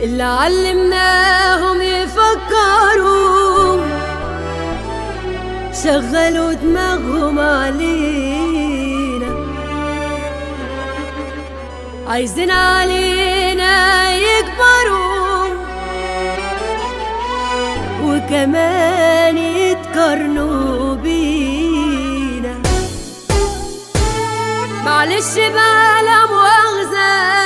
اللي علمناهم يفكروا. شغلوا دماغهم علينا. عايزين علينا يكبروا. وكمان يتقارنوا بينا. معلش بقى لا مؤاخذة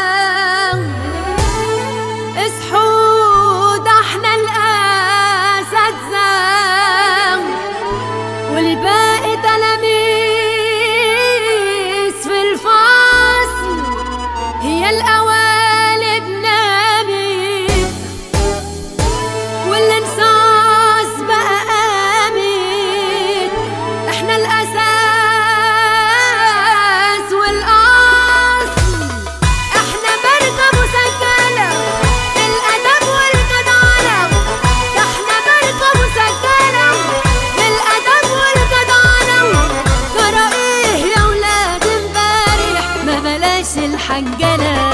حقنا